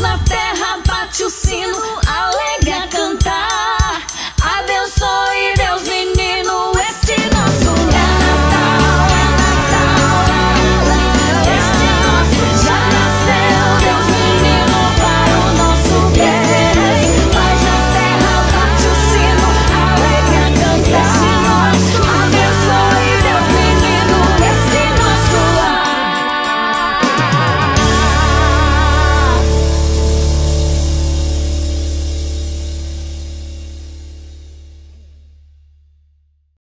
love